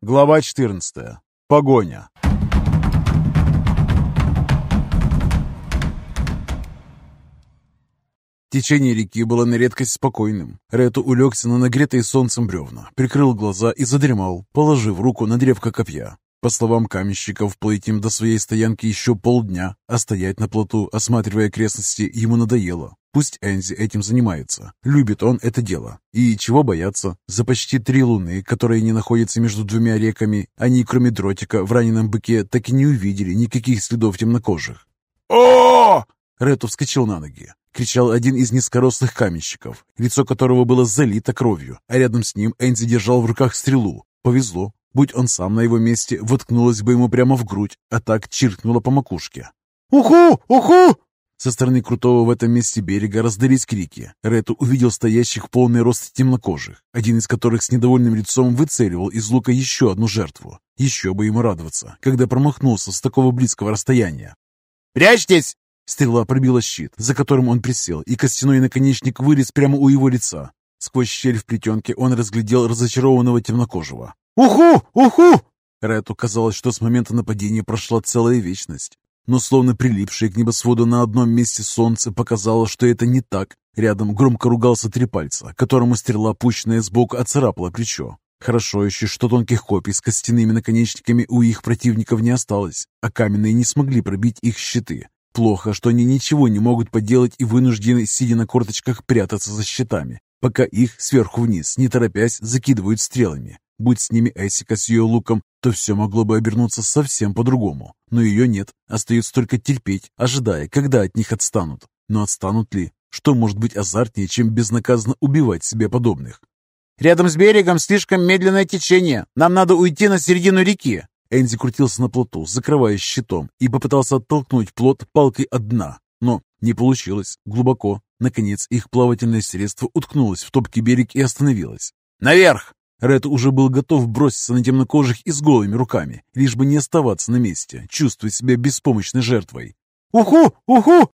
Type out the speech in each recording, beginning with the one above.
Глава 14. Погоня. Течение реки было на редкость спокойным. Рету улегся на нагретые солнцем бревна, прикрыл глаза и задремал, положив руку на древко копья. По словам каменщиков, плыть им до своей стоянки еще полдня, а стоять на плоту, осматривая окрестности, ему надоело. Пусть Энзи этим занимается. Любит он это дело. И чего бояться? За почти три луны, которые не находятся между двумя реками, они, кроме дротика, в раненом быке, так и не увидели никаких следов темнокожих. о Рету вскочил на ноги. Кричал один из низкорослых каменщиков, лицо которого было залито кровью, а рядом с ним Энзи держал в руках стрелу. Повезло. Будь он сам на его месте, воткнулась бы ему прямо в грудь, а так чиркнула по макушке. «Уху! Уху!» Со стороны крутого в этом месте берега раздались крики. Рету увидел стоящих в полный рост темнокожих, один из которых с недовольным лицом выцеливал из лука еще одну жертву. Еще бы ему радоваться, когда промахнулся с такого близкого расстояния. «Прячьтесь!» Стрела пробила щит, за которым он присел, и костяной наконечник вылез прямо у его лица. Сквозь щель в плетенке он разглядел разочарованного темнокожего. «Уху! Уху!» Рету казалось, что с момента нападения прошла целая вечность. Но словно прилипшее к небосводу на одном месте солнце показало, что это не так. Рядом громко ругался три пальца, которому стрела, пущенная сбоку, оцарапала плечо. Хорошо еще, что тонких копий с костяными наконечниками у их противников не осталось, а каменные не смогли пробить их щиты. Плохо, что они ничего не могут поделать и вынуждены, сидя на корточках, прятаться за щитами, пока их сверху вниз, не торопясь, закидывают стрелами. Будь с ними Эсика с ее луком, то все могло бы обернуться совсем по-другому. Но ее нет, остается только терпеть, ожидая, когда от них отстанут. Но отстанут ли? Что может быть азартнее, чем безнаказанно убивать себе подобных? «Рядом с берегом слишком медленное течение. Нам надо уйти на середину реки», Энзи крутился на плоту, закрываясь щитом, и попытался оттолкнуть плот палкой от дна. Но не получилось. Глубоко. Наконец, их плавательное средство уткнулось в топкий берег и остановилось. «Наверх!» Ред уже был готов броситься на темнокожих и с голыми руками, лишь бы не оставаться на месте, чувствуя себя беспомощной жертвой. «Уху! Уху!»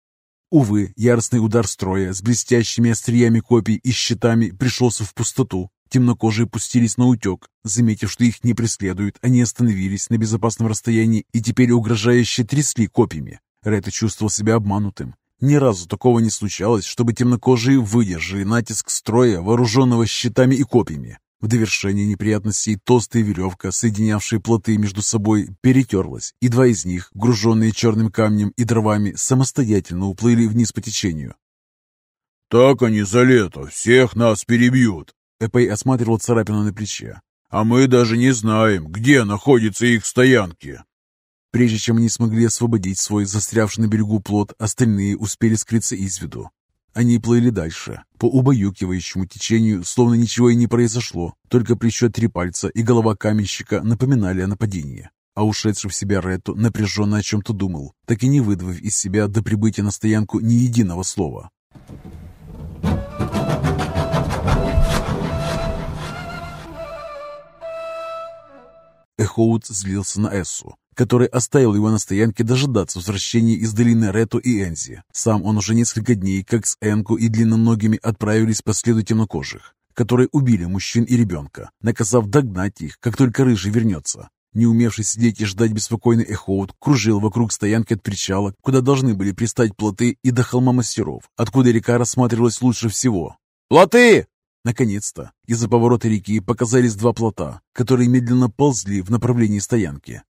Увы, яростный удар строя с блестящими остриями копий и щитами пришелся в пустоту. Темнокожие пустились на утек. Заметив, что их не преследуют, они остановились на безопасном расстоянии и теперь угрожающе трясли копьями. Ретта чувствовал себя обманутым. Ни разу такого не случалось, чтобы темнокожие выдержали натиск строя, вооруженного щитами и копьями. В довершение неприятностей толстая веревка, соединявшая плоты между собой, перетерлась, и два из них, груженные черным камнем и дровами, самостоятельно уплыли вниз по течению. «Так они за лето всех нас перебьют», Эпей осматривал царапину на плече. «А мы даже не знаем, где находятся их стоянки». Прежде чем они смогли освободить свой застрявший на берегу плот, остальные успели скрыться из виду. Они плыли дальше, по убаюкивающему течению, словно ничего и не произошло, только плечо три пальца и голова каменщика напоминали о нападении. А ушедший в себя Рету напряженно о чем-то думал, так и не выдавив из себя до прибытия на стоянку ни единого слова. Эхоут злился на Эссу, который оставил его на стоянке дожидаться возвращения из долины Рету и Энзи. Сам он уже несколько дней, как с Энку и длинноногими, отправились по следу темнокожих, которые убили мужчин и ребенка, наказав догнать их, как только Рыжий вернется. Не умевший сидеть и ждать беспокойный Эхоут кружил вокруг стоянки от причала, куда должны были пристать плоты, и до холма мастеров, откуда река рассматривалась лучше всего. «Плоты!» Наконец-то из-за поворота реки показались два плота, которые медленно ползли в направлении стоянки.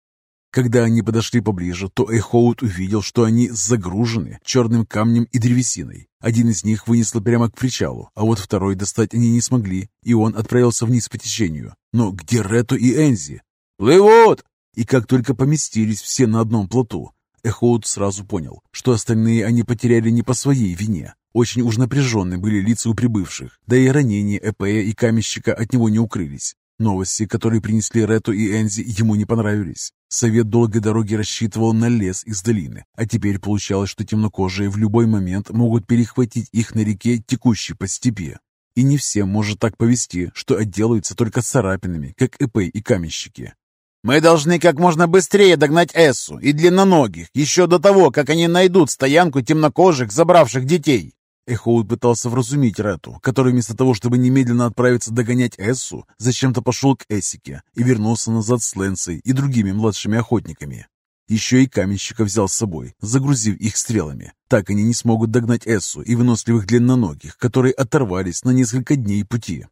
Когда они подошли поближе, то Эхоут увидел, что они загружены черным камнем и древесиной. Один из них вынесло прямо к причалу, а вот второй достать они не смогли, и он отправился вниз по течению. Но где Рету и Энзи? «Плывут!» И как только поместились все на одном плоту, Эхоут сразу понял, что остальные они потеряли не по своей вине, очень уж напряженны были лица у прибывших, да и ранения Эпея и каменщика от него не укрылись. Новости, которые принесли Рету и Энзи, ему не понравились. Совет долгой дороги рассчитывал на лес из долины, а теперь получалось, что темнокожие в любой момент могут перехватить их на реке, текущей по степи. И не всем может так повести, что отделаются только царапинами, как Эпей и каменщики. «Мы должны как можно быстрее догнать Эссу и длинноногих, еще до того, как они найдут стоянку темнокожих, забравших детей!» Эхоут пытался вразумить Рету, который вместо того, чтобы немедленно отправиться догонять Эссу, зачем-то пошел к Эссике и вернулся назад с Лэнсой и другими младшими охотниками. Еще и каменщика взял с собой, загрузив их стрелами. Так они не смогут догнать Эссу и выносливых длинноногих, которые оторвались на несколько дней пути.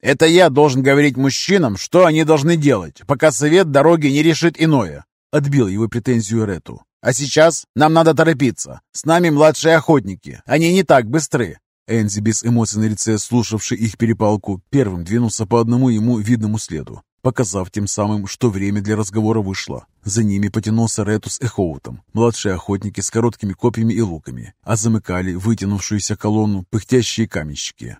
«Это я должен говорить мужчинам, что они должны делать, пока совет дороги не решит иное», — отбил его претензию Рету. «А сейчас нам надо торопиться. С нами младшие охотники. Они не так быстры». Энзи, без эмоций на лице, слушавший их перепалку, первым двинулся по одному ему видному следу, показав тем самым, что время для разговора вышло. За ними потянулся Рету с Эхоутом, младшие охотники с короткими копьями и луками, а замыкали вытянувшуюся колонну пыхтящие каменщики.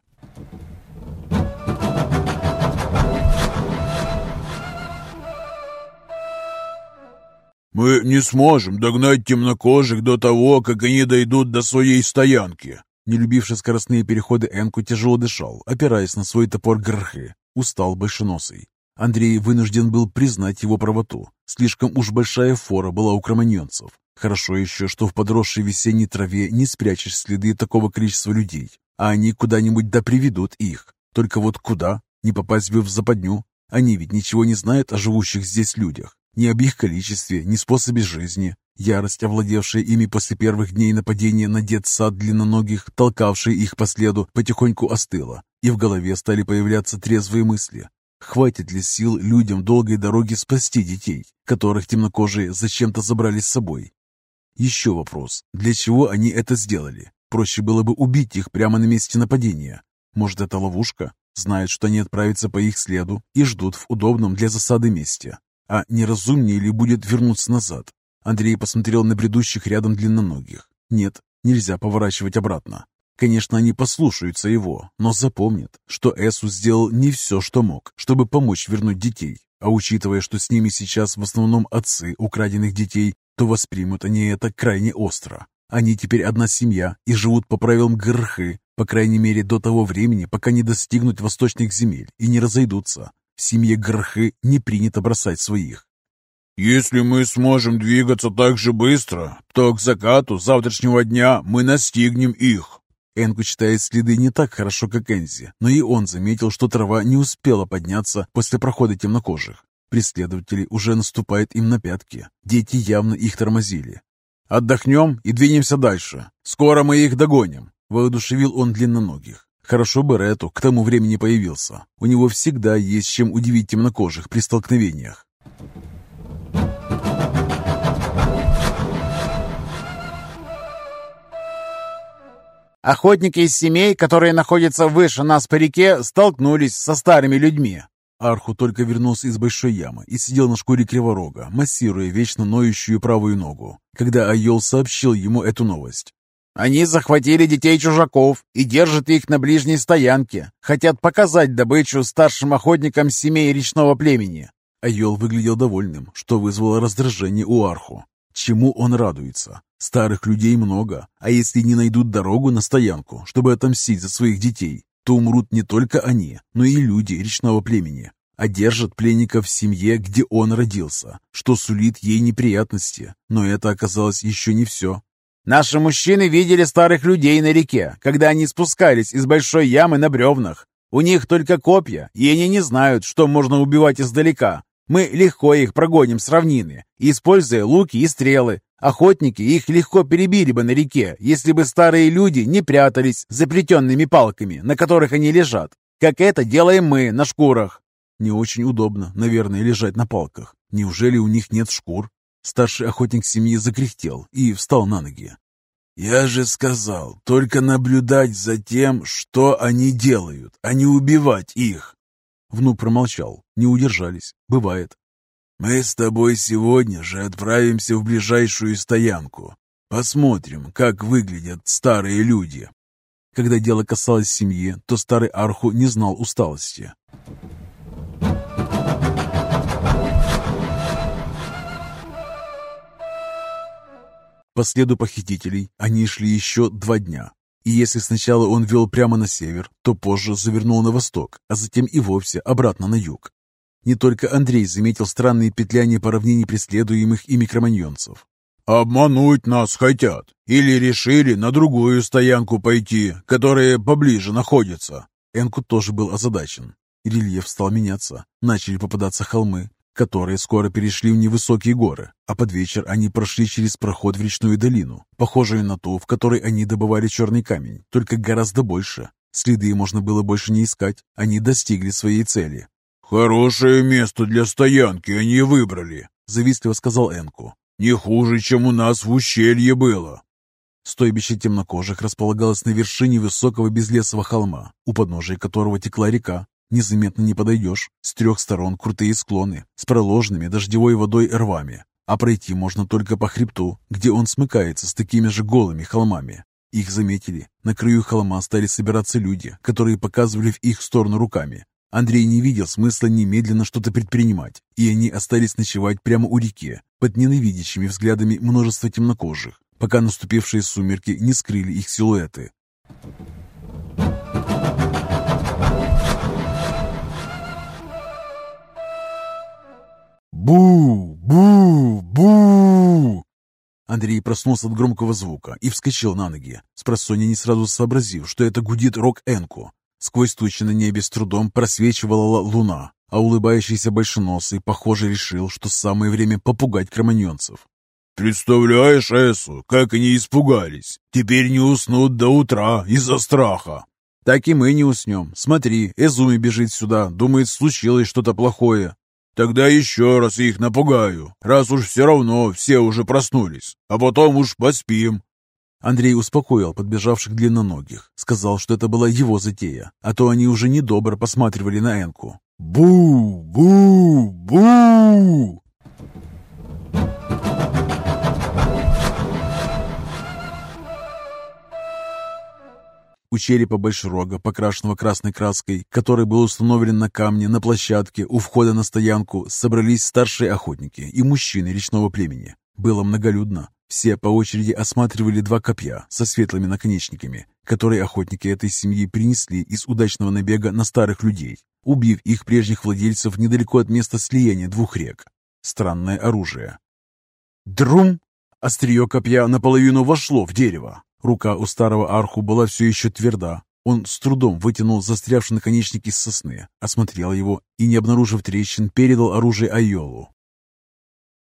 «Мы не сможем догнать темнокожих до того, как они дойдут до своей стоянки». Не любивший скоростные переходы Энку тяжело дышал, опираясь на свой топор Грхы. Устал большеносый. Андрей вынужден был признать его правоту. Слишком уж большая фора была у кроманьонцев. Хорошо еще, что в подросшей весенней траве не спрячешь следы такого количества людей, а они куда-нибудь да приведут их. Только вот куда? Не попасть бы в западню? Они ведь ничего не знают о живущих здесь людях. Ни об их количестве, ни способе жизни. Ярость, овладевшая ими после первых дней нападения на детсад длинноногих, толкавшая их по следу, потихоньку остыла, и в голове стали появляться трезвые мысли. Хватит ли сил людям долгой дороги спасти детей, которых темнокожие зачем-то забрали с собой? Еще вопрос, для чего они это сделали? Проще было бы убить их прямо на месте нападения. Может, это ловушка? Знают, что они отправятся по их следу и ждут в удобном для засады месте. А неразумнее ли будет вернуться назад? Андрей посмотрел на бредущих рядом длинноногих. Нет, нельзя поворачивать обратно. Конечно, они послушаются его, но запомнят, что Эсу сделал не все, что мог, чтобы помочь вернуть детей. А учитывая, что с ними сейчас в основном отцы украденных детей, то воспримут они это крайне остро. Они теперь одна семья и живут по правилам Грхы, по крайней мере до того времени, пока не достигнут восточных земель и не разойдутся. В семье Грхы не принято бросать своих. «Если мы сможем двигаться так же быстро, то к закату завтрашнего дня мы настигнем их». Энку читает следы не так хорошо, как Энзи, но и он заметил, что трава не успела подняться после прохода темнокожих. Преследователи уже наступают им на пятки. Дети явно их тормозили. «Отдохнем и двинемся дальше. Скоро мы их догоним», — воодушевил он длинноногих. Хорошо бы Рету к тому времени появился. У него всегда есть чем удивить темнокожих при столкновениях. Охотники из семей, которые находятся выше нас по реке, столкнулись со старыми людьми. Арху только вернулся из большой ямы и сидел на шкуре криворога, массируя вечно ноющую правую ногу, когда Айол сообщил ему эту новость. Они захватили детей чужаков и держат их на ближней стоянке. Хотят показать добычу старшим охотникам семей речного племени. Айол выглядел довольным, что вызвало раздражение у Арху. Чему он радуется? Старых людей много, а если не найдут дорогу на стоянку, чтобы отомстить за своих детей, то умрут не только они, но и люди речного племени. А держат пленника в семье, где он родился, что сулит ей неприятности. Но это оказалось еще не все. Наши мужчины видели старых людей на реке, когда они спускались из большой ямы на бревнах. У них только копья, и они не знают, что можно убивать издалека. Мы легко их прогоним с равнины, используя луки и стрелы. Охотники их легко перебили бы на реке, если бы старые люди не прятались за плетенными палками, на которых они лежат, как это делаем мы на шкурах. Не очень удобно, наверное, лежать на палках. Неужели у них нет шкур? Старший охотник семьи закряхтел и встал на ноги. «Я же сказал, только наблюдать за тем, что они делают, а не убивать их!» Внук промолчал. Не удержались. Бывает. «Мы с тобой сегодня же отправимся в ближайшую стоянку. Посмотрим, как выглядят старые люди». Когда дело касалось семьи, то старый Арху не знал усталости. По следу похитителей они шли еще два дня. И если сначала он вел прямо на север, то позже завернул на восток, а затем и вовсе обратно на юг. Не только Андрей заметил странные петляния по равнине преследуемых ими кроманьонцев. «Обмануть нас хотят. Или решили на другую стоянку пойти, которая поближе находится». Энку тоже был озадачен. Рельеф стал меняться. Начали попадаться холмы, которые скоро перешли в невысокие горы, а под вечер они прошли через проход в речную долину, похожую на ту, в которой они добывали черный камень, только гораздо больше. Следы можно было больше не искать, они достигли своей цели. «Хорошее место для стоянки они выбрали», — завистливо сказал Энку. «Не хуже, чем у нас в ущелье было». Стойбище темнокожих располагалось на вершине высокого безлесого холма, у подножия которого текла река, Незаметно не подойдешь. С трех сторон крутые склоны с проложенными дождевой водой рвами, а пройти можно только по хребту, где он смыкается с такими же голыми холмами. Их заметили. На краю холма стали собираться люди, которые показывали в их сторону руками. Андрей не видел смысла немедленно что-то предпринимать, и они остались ночевать прямо у реки, под ненавидящими взглядами множества темнокожих, пока наступившие сумерки не скрыли их силуэты. Бу! Бу! Бу! Андрей проснулся от громкого звука и вскочил на ноги, спросонья не сразу сообразив, что это гудит рок-энку. Сквозь тучи на небе с трудом просвечивала луна, а улыбающийся большеносый, похоже, решил, что самое время попугать кроманьонцев. «Представляешь, Эсу, как они испугались! Теперь не уснут до утра из-за страха!» «Так и мы не уснем. Смотри, Эзуми бежит сюда, думает, случилось что-то плохое. Тогда еще раз их напугаю, раз уж все равно все уже проснулись, а потом уж поспим». Андрей успокоил подбежавших длинноногих, сказал, что это была его затея, а то они уже недобро посматривали на Энку. «Бу! Бу! Бу!» У черепа большерога, покрашенного красной краской, который был установлен на камне на площадке у входа на стоянку, собрались старшие охотники и мужчины речного племени. Было многолюдно. Все по очереди осматривали два копья со светлыми наконечниками, которые охотники этой семьи принесли из удачного набега на старых людей, убив их прежних владельцев недалеко от места слияния двух рек. Странное оружие. Друм! Острие копья наполовину вошло в дерево, Рука у старого арху была все еще тверда. Он с трудом вытянул застрявший наконечник из сосны, осмотрел его и, не обнаружив трещин, передал оружие Айолу.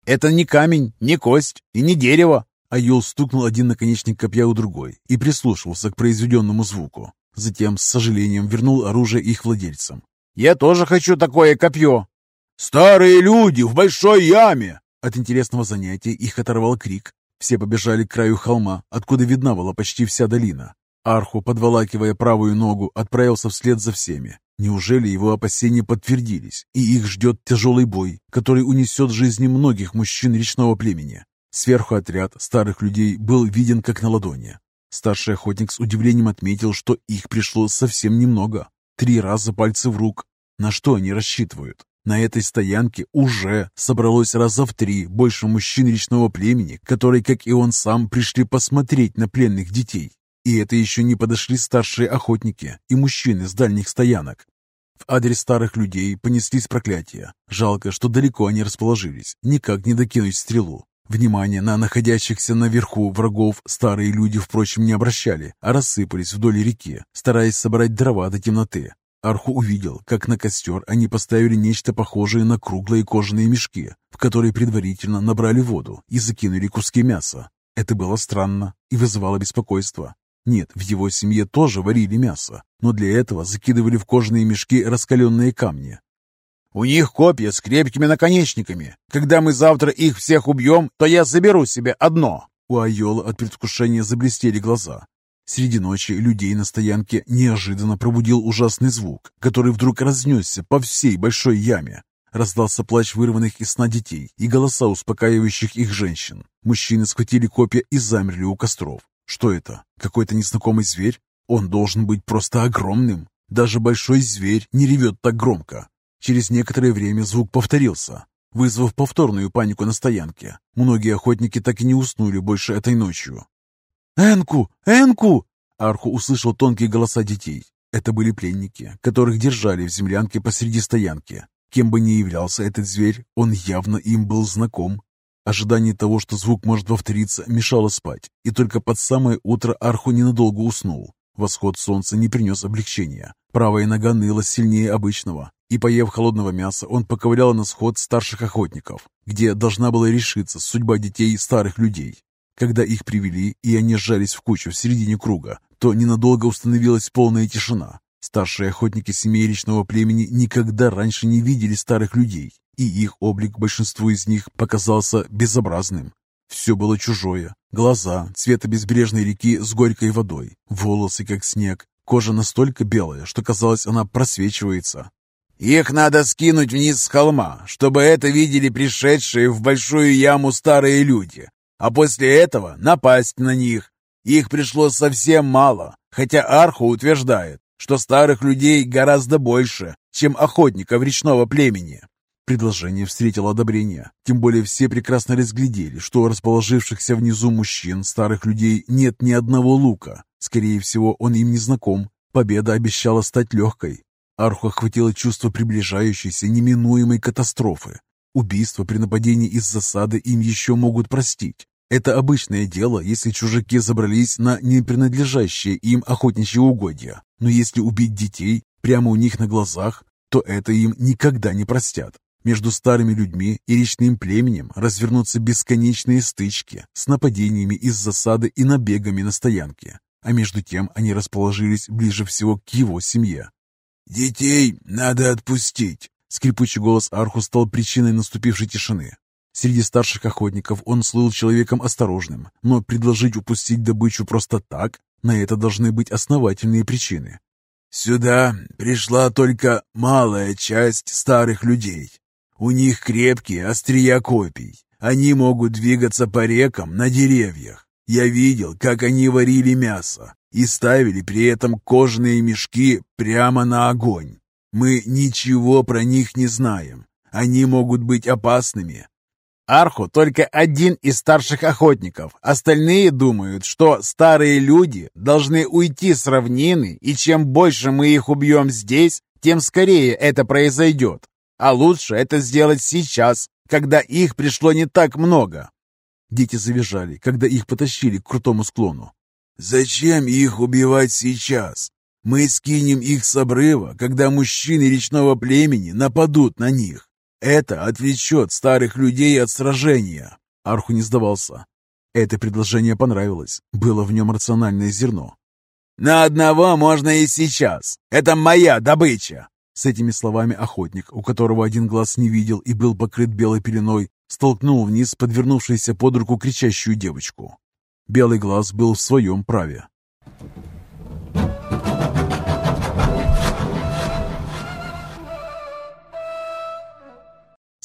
«Это не камень, не кость и не дерево!» Айол стукнул один наконечник копья у другой и прислушивался к произведенному звуку. Затем, с сожалением, вернул оружие их владельцам. «Я тоже хочу такое копье!» «Старые люди в большой яме!» От интересного занятия их оторвал крик, все побежали к краю холма, откуда видна была почти вся долина. Арху, подволакивая правую ногу, отправился вслед за всеми. Неужели его опасения подтвердились, и их ждет тяжелый бой, который унесет жизни многих мужчин речного племени? Сверху отряд старых людей был виден как на ладони. Старший охотник с удивлением отметил, что их пришло совсем немного. Три раза пальцы в рук. На что они рассчитывают? На этой стоянке уже собралось раза в три больше мужчин речного племени, которые, как и он сам, пришли посмотреть на пленных детей. И это еще не подошли старшие охотники и мужчины с дальних стоянок. В адрес старых людей понеслись проклятия. Жалко, что далеко они расположились, никак не докинуть стрелу. Внимание на находящихся наверху врагов старые люди, впрочем, не обращали, а рассыпались вдоль реки, стараясь собрать дрова до темноты. Арху увидел, как на костер они поставили нечто похожее на круглые кожаные мешки, в которые предварительно набрали воду и закинули куски мяса. Это было странно и вызывало беспокойство. Нет, в его семье тоже варили мясо, но для этого закидывали в кожаные мешки раскаленные камни. «У них копья с крепкими наконечниками. Когда мы завтра их всех убьем, то я заберу себе одно». У Айола от предвкушения заблестели глаза. Среди ночи людей на стоянке неожиданно пробудил ужасный звук, который вдруг разнесся по всей большой яме. Раздался плач вырванных из сна детей и голоса успокаивающих их женщин. Мужчины схватили копья и замерли у костров. Что это? Какой-то незнакомый зверь? Он должен быть просто огромным. Даже большой зверь не ревет так громко. Через некоторое время звук повторился, вызвав повторную панику на стоянке. Многие охотники так и не уснули больше этой ночью. «Энку! Энку!» Арху услышал тонкие голоса детей. Это были пленники, которых держали в землянке посреди стоянки. Кем бы ни являлся этот зверь, он явно им был знаком. Ожидание того, что звук может повториться, мешало спать, и только под самое утро Арху ненадолго уснул. Восход солнца не принес облегчения. Правая нога ныла сильнее обычного, и, поев холодного мяса, он поковырял на сход старших охотников, где должна была решиться судьба детей старых людей. Когда их привели, и они сжались в кучу в середине круга, то ненадолго установилась полная тишина. Старшие охотники семей речного племени никогда раньше не видели старых людей, и их облик большинству из них показался безобразным. Все было чужое. Глаза, цвета безбрежной реки с горькой водой, волосы, как снег, кожа настолько белая, что казалось, она просвечивается. «Их надо скинуть вниз с холма, чтобы это видели пришедшие в большую яму старые люди, а после этого напасть на них. Их пришло совсем мало, хотя Арху утверждает, что старых людей гораздо больше, чем охотников речного племени. Предложение встретило одобрение, тем более все прекрасно разглядели, что у расположившихся внизу мужчин, старых людей, нет ни одного лука. Скорее всего, он им не знаком. Победа обещала стать легкой. Арху охватило чувство приближающейся неминуемой катастрофы. Убийство при нападении из засады им еще могут простить. Это обычное дело, если чужаки забрались на непринадлежащие им охотничьи угодья. Но если убить детей прямо у них на глазах, то это им никогда не простят. Между старыми людьми и речным племенем развернутся бесконечные стычки с нападениями из засады и набегами на стоянке. А между тем они расположились ближе всего к его семье. «Детей надо отпустить!» Скрипучий голос Арху стал причиной наступившей тишины. Среди старших охотников он слыл человеком осторожным, но предложить упустить добычу просто так, на это должны быть основательные причины. «Сюда пришла только малая часть старых людей. У них крепкие острия копий. Они могут двигаться по рекам на деревьях. Я видел, как они варили мясо и ставили при этом кожаные мешки прямо на огонь. Мы ничего про них не знаем. Они могут быть опасными, Арху только один из старших охотников. Остальные думают, что старые люди должны уйти с равнины, и чем больше мы их убьем здесь, тем скорее это произойдет. А лучше это сделать сейчас, когда их пришло не так много. Дети завизжали, когда их потащили к крутому склону. «Зачем их убивать сейчас? Мы скинем их с обрыва, когда мужчины речного племени нападут на них. Это отвлечет старых людей от сражения. Арху не сдавался. Это предложение понравилось. Было в нем рациональное зерно. «На одного можно и сейчас. Это моя добыча!» С этими словами охотник, у которого один глаз не видел и был покрыт белой пеленой, столкнул вниз подвернувшуюся под руку кричащую девочку. Белый глаз был в своем праве.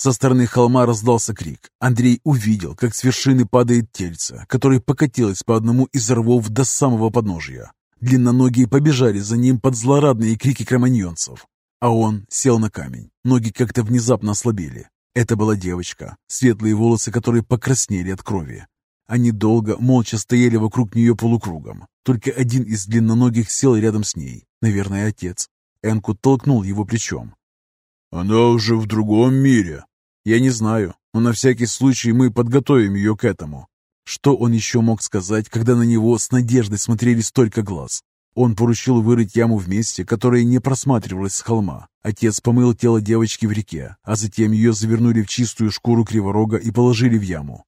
Со стороны холма раздался крик. Андрей увидел, как с вершины падает тельце, которое покатилось по одному из рвов до самого подножия. Длинноногие побежали за ним под злорадные крики кроманьонцев. А он сел на камень. Ноги как-то внезапно ослабели. Это была девочка, светлые волосы которые покраснели от крови. Они долго, молча стояли вокруг нее полукругом. Только один из длинноногих сел рядом с ней. Наверное, отец. Энку толкнул его плечом. «Она уже в другом мире», я не знаю, но на всякий случай мы подготовим ее к этому. Что он еще мог сказать, когда на него с надеждой смотрели столько глаз? Он поручил вырыть яму в месте, которое не просматривалось с холма. Отец помыл тело девочки в реке, а затем ее завернули в чистую шкуру криворога и положили в яму.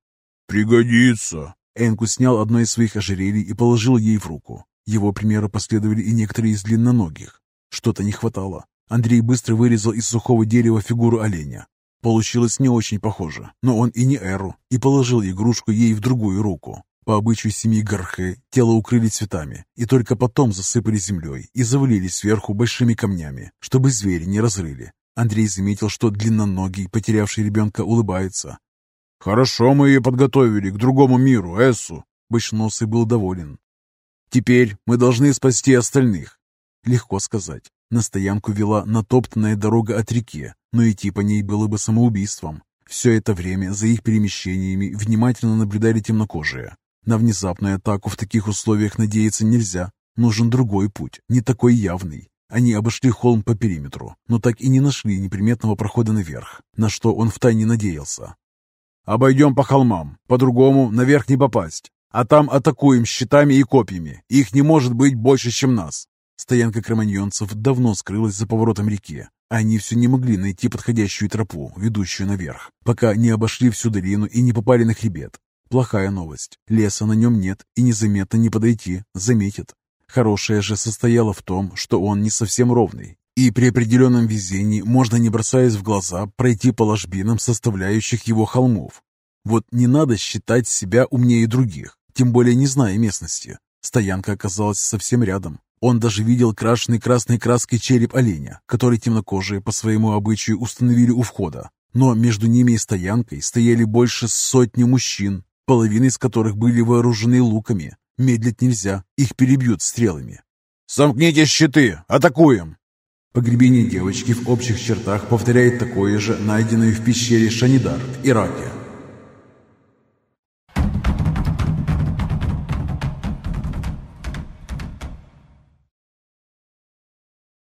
«Пригодится!» Энку снял одно из своих ожерелий и положил ей в руку. Его примеру последовали и некоторые из длинноногих. Что-то не хватало. Андрей быстро вырезал из сухого дерева фигуру оленя. Получилось не очень похоже, но он и не Эру, и положил игрушку ей в другую руку. По обычаю семьи Гархе тело укрыли цветами, и только потом засыпали землей и завалили сверху большими камнями, чтобы звери не разрыли. Андрей заметил, что длинноногий, потерявший ребенка, улыбается. «Хорошо мы ее подготовили к другому миру, Эссу!» Большносый был доволен. «Теперь мы должны спасти остальных». Легко сказать. На стоянку вела натоптанная дорога от реки, но идти по ней было бы самоубийством. Все это время за их перемещениями внимательно наблюдали темнокожие. На внезапную атаку в таких условиях надеяться нельзя. Нужен другой путь, не такой явный. Они обошли холм по периметру, но так и не нашли неприметного прохода наверх, на что он втайне надеялся. Обойдем по холмам. По-другому наверх не попасть. А там атакуем щитами и копьями. Их не может быть больше, чем нас. Стоянка кроманьонцев давно скрылась за поворотом реки. Они все не могли найти подходящую тропу, ведущую наверх, пока не обошли всю долину и не попали на хребет. Плохая новость. Леса на нем нет, и незаметно не подойти, заметит. Хорошее же состояло в том, что он не совсем ровный, и при определенном везении можно, не бросаясь в глаза, пройти по ложбинам составляющих его холмов. Вот не надо считать себя умнее других, тем более не зная местности. Стоянка оказалась совсем рядом. Он даже видел крашеный красной краской череп оленя, который темнокожие по своему обычаю установили у входа. Но между ними и стоянкой стояли больше сотни мужчин, половина из которых были вооружены луками. Медлить нельзя, их перебьют стрелами. «Сомкните щиты! Атакуем!» Погребение девочки в общих чертах повторяет такое же, найденное в пещере Шанидар в Ираке.